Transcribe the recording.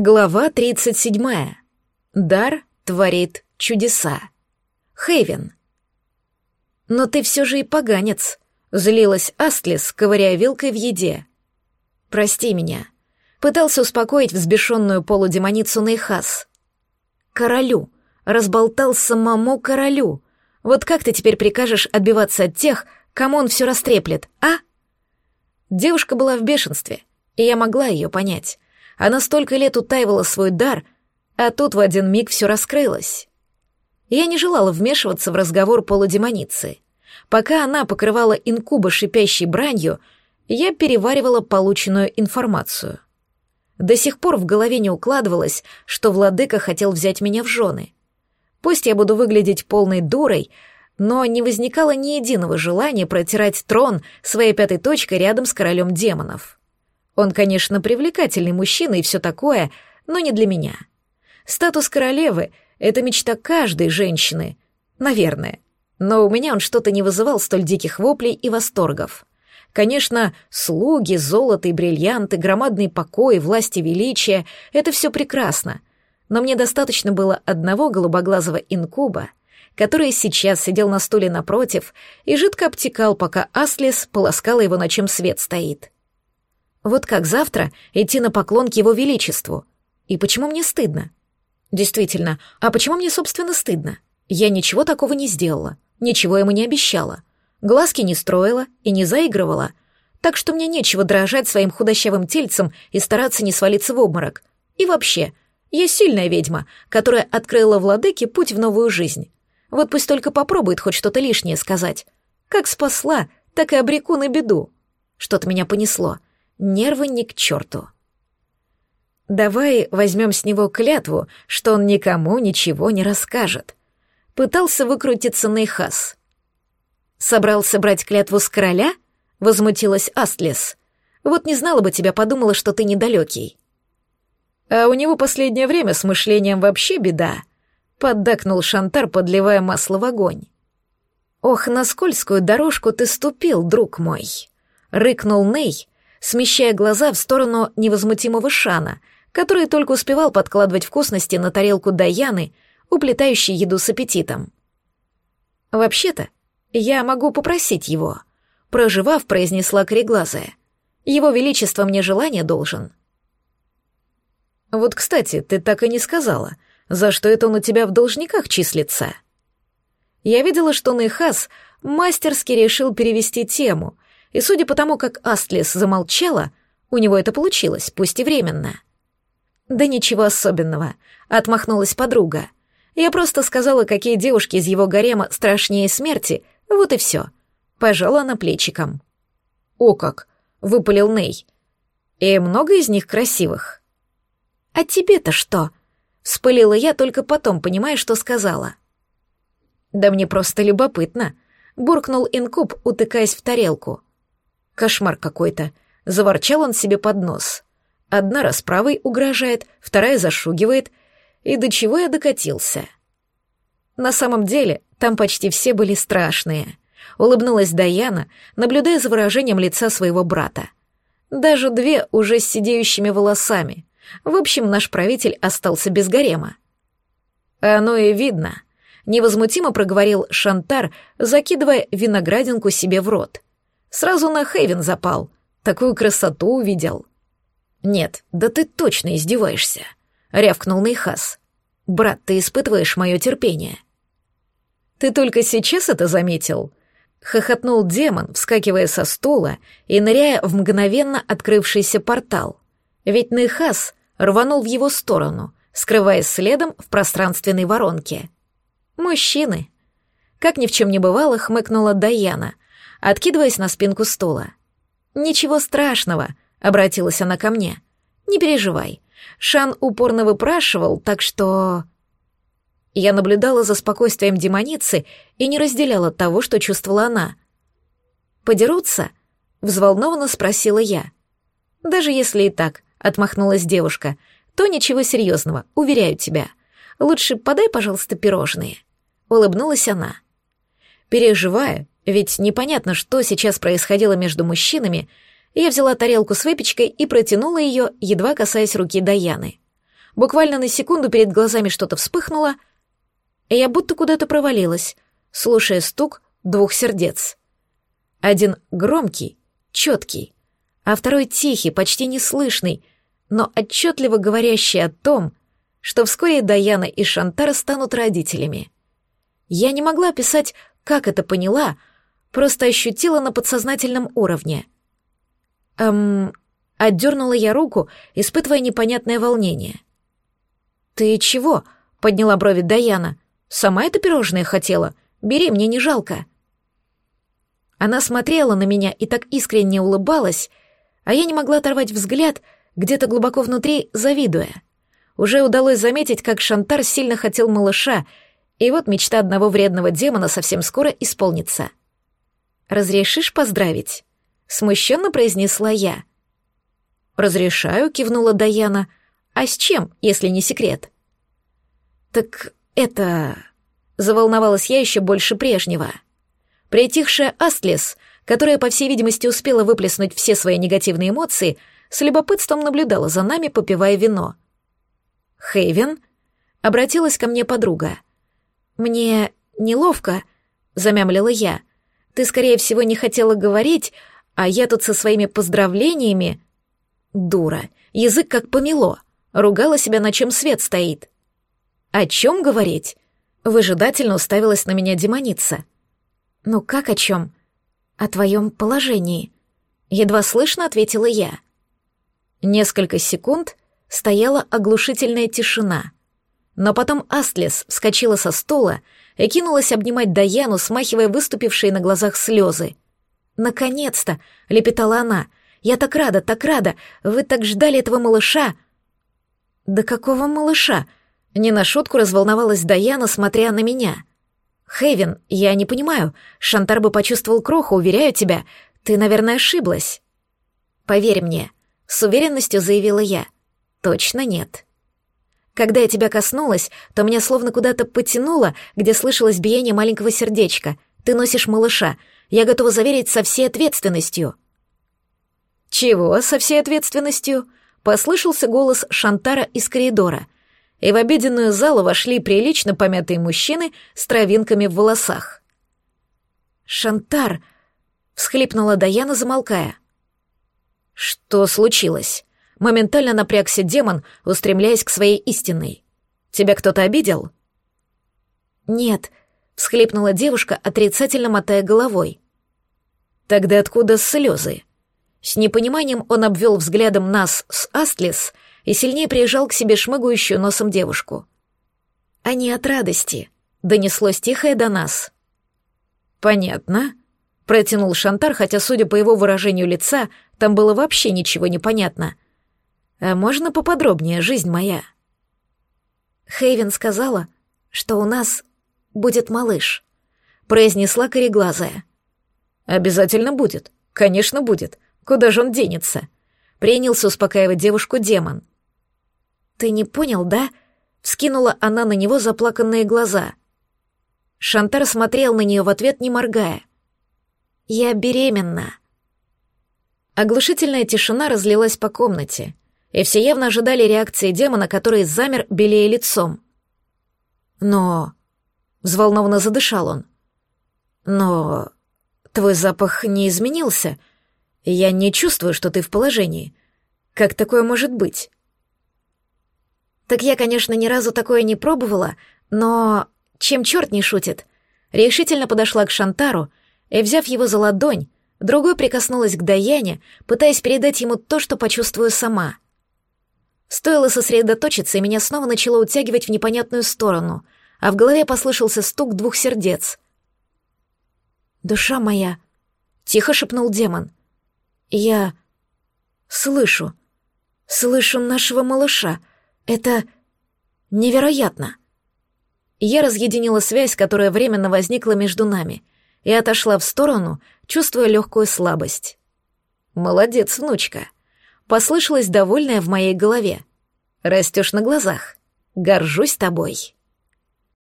Глава 37. Дар творит чудеса. Хейвен. «Но ты все же и поганец», — злилась Астлис, ковыряя вилкой в еде. «Прости меня», — пытался успокоить взбешенную полудемоницу Нейхас. «Королю», — разболтал самому королю. «Вот как ты теперь прикажешь отбиваться от тех, кому он все растреплет, а?» Девушка была в бешенстве, и я могла ее понять. Она столько лет утаивала свой дар, а тут в один миг все раскрылось. Я не желала вмешиваться в разговор полудемоницы. Пока она покрывала инкуба шипящей бранью, я переваривала полученную информацию. До сих пор в голове не укладывалось, что владыка хотел взять меня в жены. Пусть я буду выглядеть полной дурой, но не возникало ни единого желания протирать трон своей пятой точкой рядом с королем демонов. Он, конечно, привлекательный мужчина и все такое, но не для меня. Статус королевы — это мечта каждой женщины. Наверное. Но у меня он что-то не вызывал столь диких воплей и восторгов. Конечно, слуги, золото и бриллианты, громадные покои, власти величия — это все прекрасно. Но мне достаточно было одного голубоглазого инкуба, который сейчас сидел на стуле напротив и жидко обтекал, пока Аслис полоскала его, на чем свет стоит. Вот как завтра идти на поклон к его величеству? И почему мне стыдно? Действительно, а почему мне, собственно, стыдно? Я ничего такого не сделала, ничего ему не обещала. Глазки не строила и не заигрывала. Так что мне нечего дрожать своим худощавым тельцем и стараться не свалиться в обморок. И вообще, я сильная ведьма, которая открыла владыке путь в новую жизнь. Вот пусть только попробует хоть что-то лишнее сказать. Как спасла, так и обреку на беду. Что-то меня понесло. Нервы ни к черту. Давай возьмем с него клятву, что он никому ничего не расскажет. Пытался выкрутиться Нейхас. Собрался брать клятву с короля? Возмутилась Астлес. Вот не знала бы тебя, подумала, что ты недалекий. А у него последнее время с мышлением вообще беда. Поддакнул Шантар, подливая масло в огонь. Ох, на скользкую дорожку ты ступил, друг мой. Рыкнул Ней, смещая глаза в сторону невозмутимого Шана, который только успевал подкладывать вкусности на тарелку Даяны, уплетающей еду с аппетитом. «Вообще-то, я могу попросить его», — проживав, произнесла кореглазая. «Его Величество мне желание должен». «Вот, кстати, ты так и не сказала, за что это он у тебя в должниках числится?» Я видела, что Нейхас мастерски решил перевести тему — и судя по тому, как Астлис замолчала, у него это получилось, пусть и временно. «Да ничего особенного», — отмахнулась подруга. «Я просто сказала, какие девушки из его гарема страшнее смерти, вот и все». Пожала она плечиком. «О как!» — выпалил Ней. «И много из них красивых?» «А тебе-то что?» — вспылила я, только потом, понимая, что сказала. «Да мне просто любопытно», — буркнул инкуб, утыкаясь в тарелку. Кошмар какой-то. Заворчал он себе под нос. Одна расправой угрожает, вторая зашугивает. И до чего я докатился? На самом деле, там почти все были страшные. Улыбнулась Даяна, наблюдая за выражением лица своего брата. Даже две уже с сидеющими волосами. В общем, наш правитель остался без гарема. Оно и видно. Невозмутимо проговорил Шантар, закидывая виноградинку себе в рот. Сразу на Хейвен запал. Такую красоту увидел. Нет, да ты точно издеваешься, рявкнул Нейхас. Брат, ты испытываешь мое терпение. Ты только сейчас это заметил? Хохотнул демон, вскакивая со стула и ныряя в мгновенно открывшийся портал. Ведь Нейхас рванул в его сторону, скрываясь следом в пространственной воронке. Мужчины. Как ни в чем не бывало, хмыкнула Даяна — откидываясь на спинку стула. «Ничего страшного», — обратилась она ко мне. «Не переживай. Шан упорно выпрашивал, так что...» Я наблюдала за спокойствием демоницы и не разделяла того, что чувствовала она. «Подерутся?» — взволнованно спросила я. «Даже если и так», — отмахнулась девушка, — «то ничего серьезного, уверяю тебя. Лучше подай, пожалуйста, пирожные». Улыбнулась она. Переживая, ведь непонятно, что сейчас происходило между мужчинами, я взяла тарелку с выпечкой и протянула ее, едва касаясь руки Даяны. Буквально на секунду перед глазами что-то вспыхнуло, и я будто куда-то провалилась, слушая стук двух сердец. Один громкий, четкий, а второй тихий, почти неслышный, но отчетливо говорящий о том, что вскоре Даяна и Шантара станут родителями. Я не могла описать, как это поняла, просто ощутила на подсознательном уровне. Эм, отдернула я руку, испытывая непонятное волнение. «Ты чего?» — подняла брови Даяна. «Сама это пирожное хотела? Бери, мне не жалко». Она смотрела на меня и так искренне улыбалась, а я не могла оторвать взгляд, где-то глубоко внутри завидуя. Уже удалось заметить, как Шантар сильно хотел малыша, и вот мечта одного вредного демона совсем скоро исполнится. «Разрешишь поздравить?» — смущенно произнесла я. «Разрешаю», — кивнула Даяна. «А с чем, если не секрет?» «Так это...» — заволновалась я еще больше прежнего. Притихшая Астлес, которая, по всей видимости, успела выплеснуть все свои негативные эмоции, с любопытством наблюдала за нами, попивая вино. «Хейвен?» — обратилась ко мне подруга. «Мне неловко», — замямлила я. «Ты, скорее всего, не хотела говорить, а я тут со своими поздравлениями...» «Дура, язык как помело», — ругала себя, на чем свет стоит. «О чем говорить?» — выжидательно уставилась на меня демоница. «Ну как о чем?» «О твоем положении», — едва слышно ответила я. Несколько секунд стояла оглушительная тишина. Но потом Астлес вскочила со стола и кинулась обнимать Даяну, смахивая выступившие на глазах слезы. «Наконец-то!» — лепетала она. «Я так рада, так рада! Вы так ждали этого малыша!» «Да какого малыша?» — не на шутку разволновалась Даяна, смотря на меня. «Хейвен, я не понимаю. Шантар бы почувствовал кроху, уверяю тебя. Ты, наверное, ошиблась». «Поверь мне», — с уверенностью заявила я. «Точно нет». Когда я тебя коснулась, то меня словно куда-то потянуло, где слышалось биение маленького сердечка. Ты носишь малыша. Я готова заверить со всей ответственностью». «Чего со всей ответственностью?» — послышался голос Шантара из коридора — и в обеденную залу вошли прилично помятые мужчины с травинками в волосах. «Шантар!» — всхлипнула Даяна, замолкая. «Что случилось?» Моментально напрягся демон, устремляясь к своей истинной. «Тебя кто-то обидел?» «Нет», — всхлипнула девушка, отрицательно мотая головой. «Тогда откуда слезы?» С непониманием он обвел взглядом нас с Астлис — и сильнее прижал к себе шмыгающую носом девушку. «Они от радости», — донеслось тихое до нас. «Понятно», — протянул Шантар, хотя, судя по его выражению лица, там было вообще ничего не понятно. «А можно поподробнее, жизнь моя?» Хейвен сказала, что у нас будет малыш, произнесла кореглазая. «Обязательно будет, конечно будет. Куда же он денется?» Принялся успокаивать девушку демон. «Ты не понял, да?» — вскинула она на него заплаканные глаза. Шантар смотрел на нее в ответ, не моргая. «Я беременна». Оглушительная тишина разлилась по комнате, и все явно ожидали реакции демона, который замер, белее лицом. «Но...» — взволнованно задышал он. «Но... твой запах не изменился. Я не чувствую, что ты в положении. Как такое может быть?» Так я, конечно, ни разу такое не пробовала, но чем черт не шутит? Решительно подошла к Шантару и, взяв его за ладонь, другой прикоснулась к Даяне, пытаясь передать ему то, что почувствую сама. Стоило сосредоточиться, и меня снова начало утягивать в непонятную сторону, а в голове послышался стук двух сердец. «Душа моя!» — тихо шепнул демон. «Я слышу, слышу нашего малыша!» Это невероятно. Я разъединила связь, которая временно возникла между нами, и отошла в сторону, чувствуя легкую слабость. «Молодец, внучка!» Послышалось довольное в моей голове. «Растешь на глазах. Горжусь тобой!»